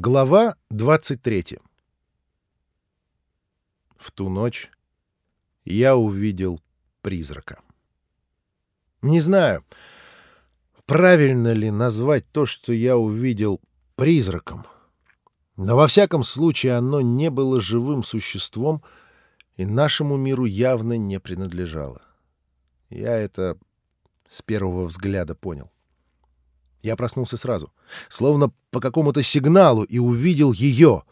Глава 23 В ту ночь я увидел призрака. Не знаю, правильно ли назвать то, что я увидел призраком, но во всяком случае оно не было живым существом и нашему миру явно не принадлежало. Я это с первого взгляда понял. Я проснулся сразу, словно по какому-то сигналу, и увидел ее,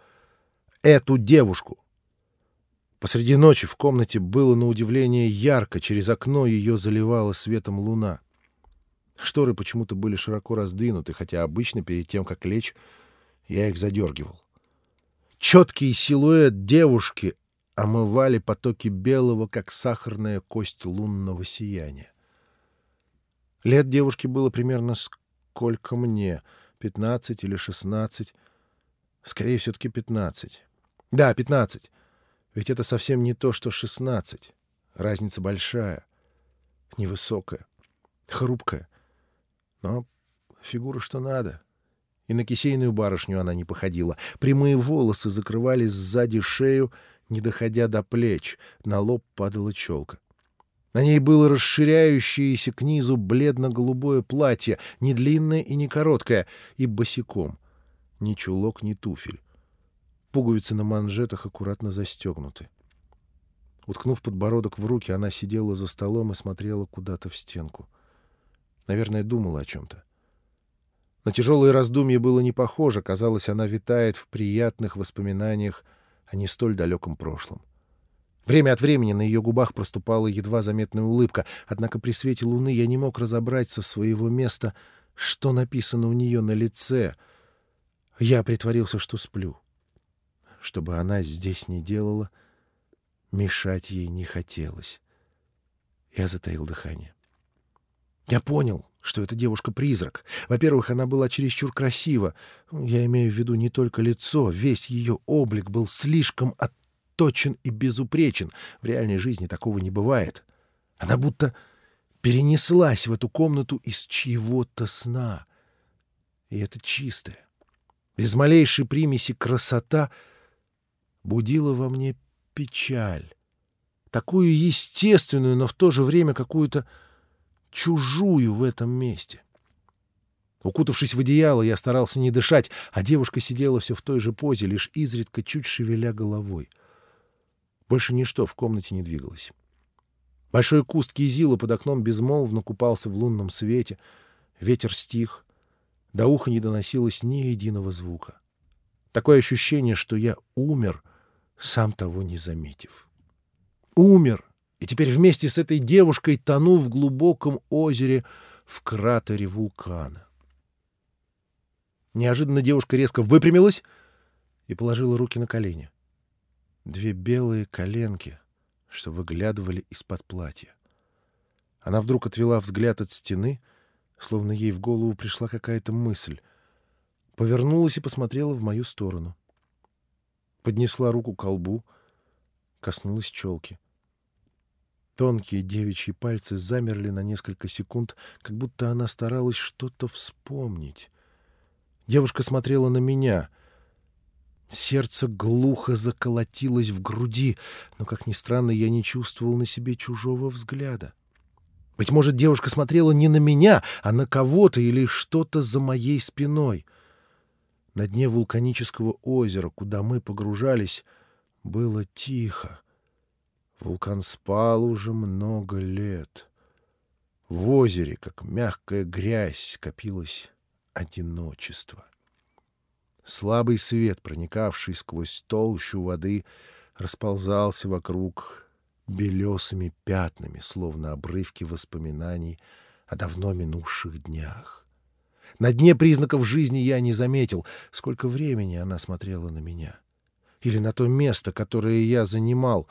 эту девушку. Посреди ночи в комнате было на удивление ярко, через окно ее заливала светом луна. Шторы почему-то были широко раздвинуты, хотя обычно перед тем, как лечь, я их задергивал. Четкий силуэт девушки омывали потоки белого, как сахарная кость лунного сияния. Лет девушки было примерно сколько мне? Пятнадцать или шестнадцать? Скорее, все-таки пятнадцать. Да, пятнадцать. Ведь это совсем не то, что шестнадцать. Разница большая, невысокая, хрупкая. Но фигура что надо. И на кисейную барышню она не походила. Прямые волосы закрывали сзади шею, не доходя до плеч. На лоб падала челка. На ней было расширяющееся к низу бледно-голубое платье, не длинное и не короткое, и босиком. Ни чулок, ни туфель. Пуговицы на манжетах аккуратно застегнуты. Уткнув подбородок в руки, она сидела за столом и смотрела куда-то в стенку. Наверное, думала о чем-то. На тяжелые раздумья было не похоже. Казалось, она витает в приятных воспоминаниях о не столь далеком прошлом. — Время от времени на ее губах проступала едва заметная улыбка, однако при свете луны я не мог разобрать со своего места, что написано у нее на лице. Я притворился, что сплю. Что бы она здесь не делала, мешать ей не хотелось. Я затаил дыхание. Я понял, что эта девушка-призрак. Во-первых, она была чересчур красива. Я имею в виду не только лицо, весь ее облик был слишком от точен и безупречен. В реальной жизни такого не бывает. Она будто перенеслась в эту комнату из чьего-то сна. И это чистая, без малейшей примеси красота будила во мне печаль. Такую естественную, но в то же время какую-то чужую в этом месте. Укутавшись в одеяло, я старался не дышать, а девушка сидела все в той же позе, лишь изредка чуть шевеля головой — больше ничто в комнате не двигалось. Большой куст кизила под окном безмолвно купался в лунном свете. Ветер стих. До уха не доносилось ни единого звука. Такое ощущение, что я умер, сам того не заметив. Умер! И теперь вместе с этой девушкой тону в глубоком озере в кратере вулкана. Неожиданно девушка резко выпрямилась и положила руки на колени две белые коленки, что выглядывали из-под платья. Она вдруг отвела взгляд от стены, словно ей в голову пришла какая-то мысль. Повернулась и посмотрела в мою сторону. Поднесла руку к колбу, коснулась челки. Тонкие девичьи пальцы замерли на несколько секунд, как будто она старалась что-то вспомнить. Девушка смотрела на меня — Сердце глухо заколотилось в груди, но, как ни странно, я не чувствовал на себе чужого взгляда. Быть может, девушка смотрела не на меня, а на кого-то или что-то за моей спиной. На дне вулканического озера, куда мы погружались, было тихо. Вулкан спал уже много лет. В озере, как мягкая грязь, скопилось одиночество. Слабый свет, проникавший сквозь толщу воды, расползался вокруг белесыми пятнами, словно обрывки воспоминаний о давно минувших днях. На дне признаков жизни я не заметил, сколько времени она смотрела на меня. Или на то место, которое я занимал.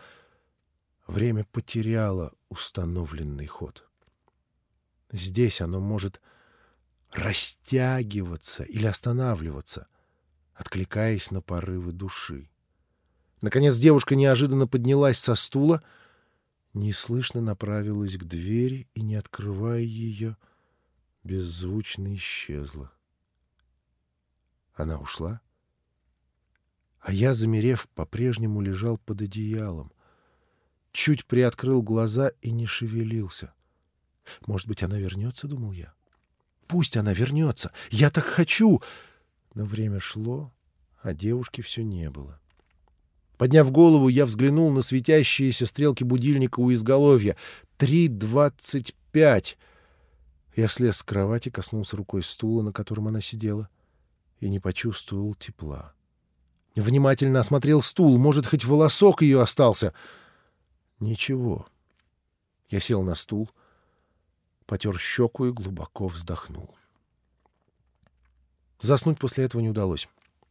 Время потеряло установленный ход. Здесь оно может растягиваться или останавливаться — откликаясь на порывы души. Наконец девушка неожиданно поднялась со стула, неслышно направилась к двери и, не открывая ее, беззвучно исчезла. Она ушла? А я, замерев, по-прежнему лежал под одеялом. Чуть приоткрыл глаза и не шевелился. Может быть, она вернется, думал я. Пусть она вернется. Я так хочу. Но время шло, а девушки все не было. Подняв голову, я взглянул на светящиеся стрелки будильника у изголовья. Три двадцать пять. Я слез с кровати, коснулся рукой стула, на котором она сидела, и не почувствовал тепла. Внимательно осмотрел стул. Может, хоть волосок ее остался. Ничего. Я сел на стул, потер щеку и глубоко вздохнул. Заснуть после этого не удалось.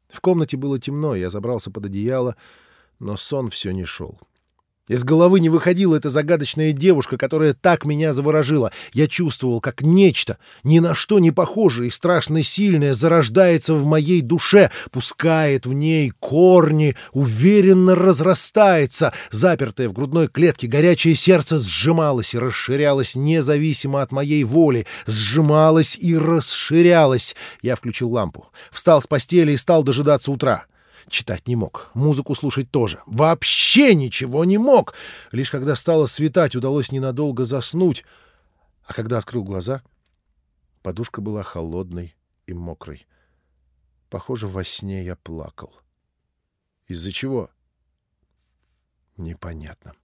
В комнате было темно, я забрался под одеяло, но сон все не шел. Из головы не выходила эта загадочная девушка, которая так меня заворожила. Я чувствовал, как нечто, ни на что не похожее и страшно сильное, зарождается в моей душе, пускает в ней корни, уверенно разрастается. Запертое в грудной клетке горячее сердце сжималось и расширялось независимо от моей воли. Сжималось и расширялось. Я включил лампу, встал с постели и стал дожидаться утра. Читать не мог, музыку слушать тоже. Вообще ничего не мог. Лишь когда стало светать, удалось ненадолго заснуть. А когда открыл глаза, подушка была холодной и мокрой. Похоже, во сне я плакал. Из-за чего? Непонятно.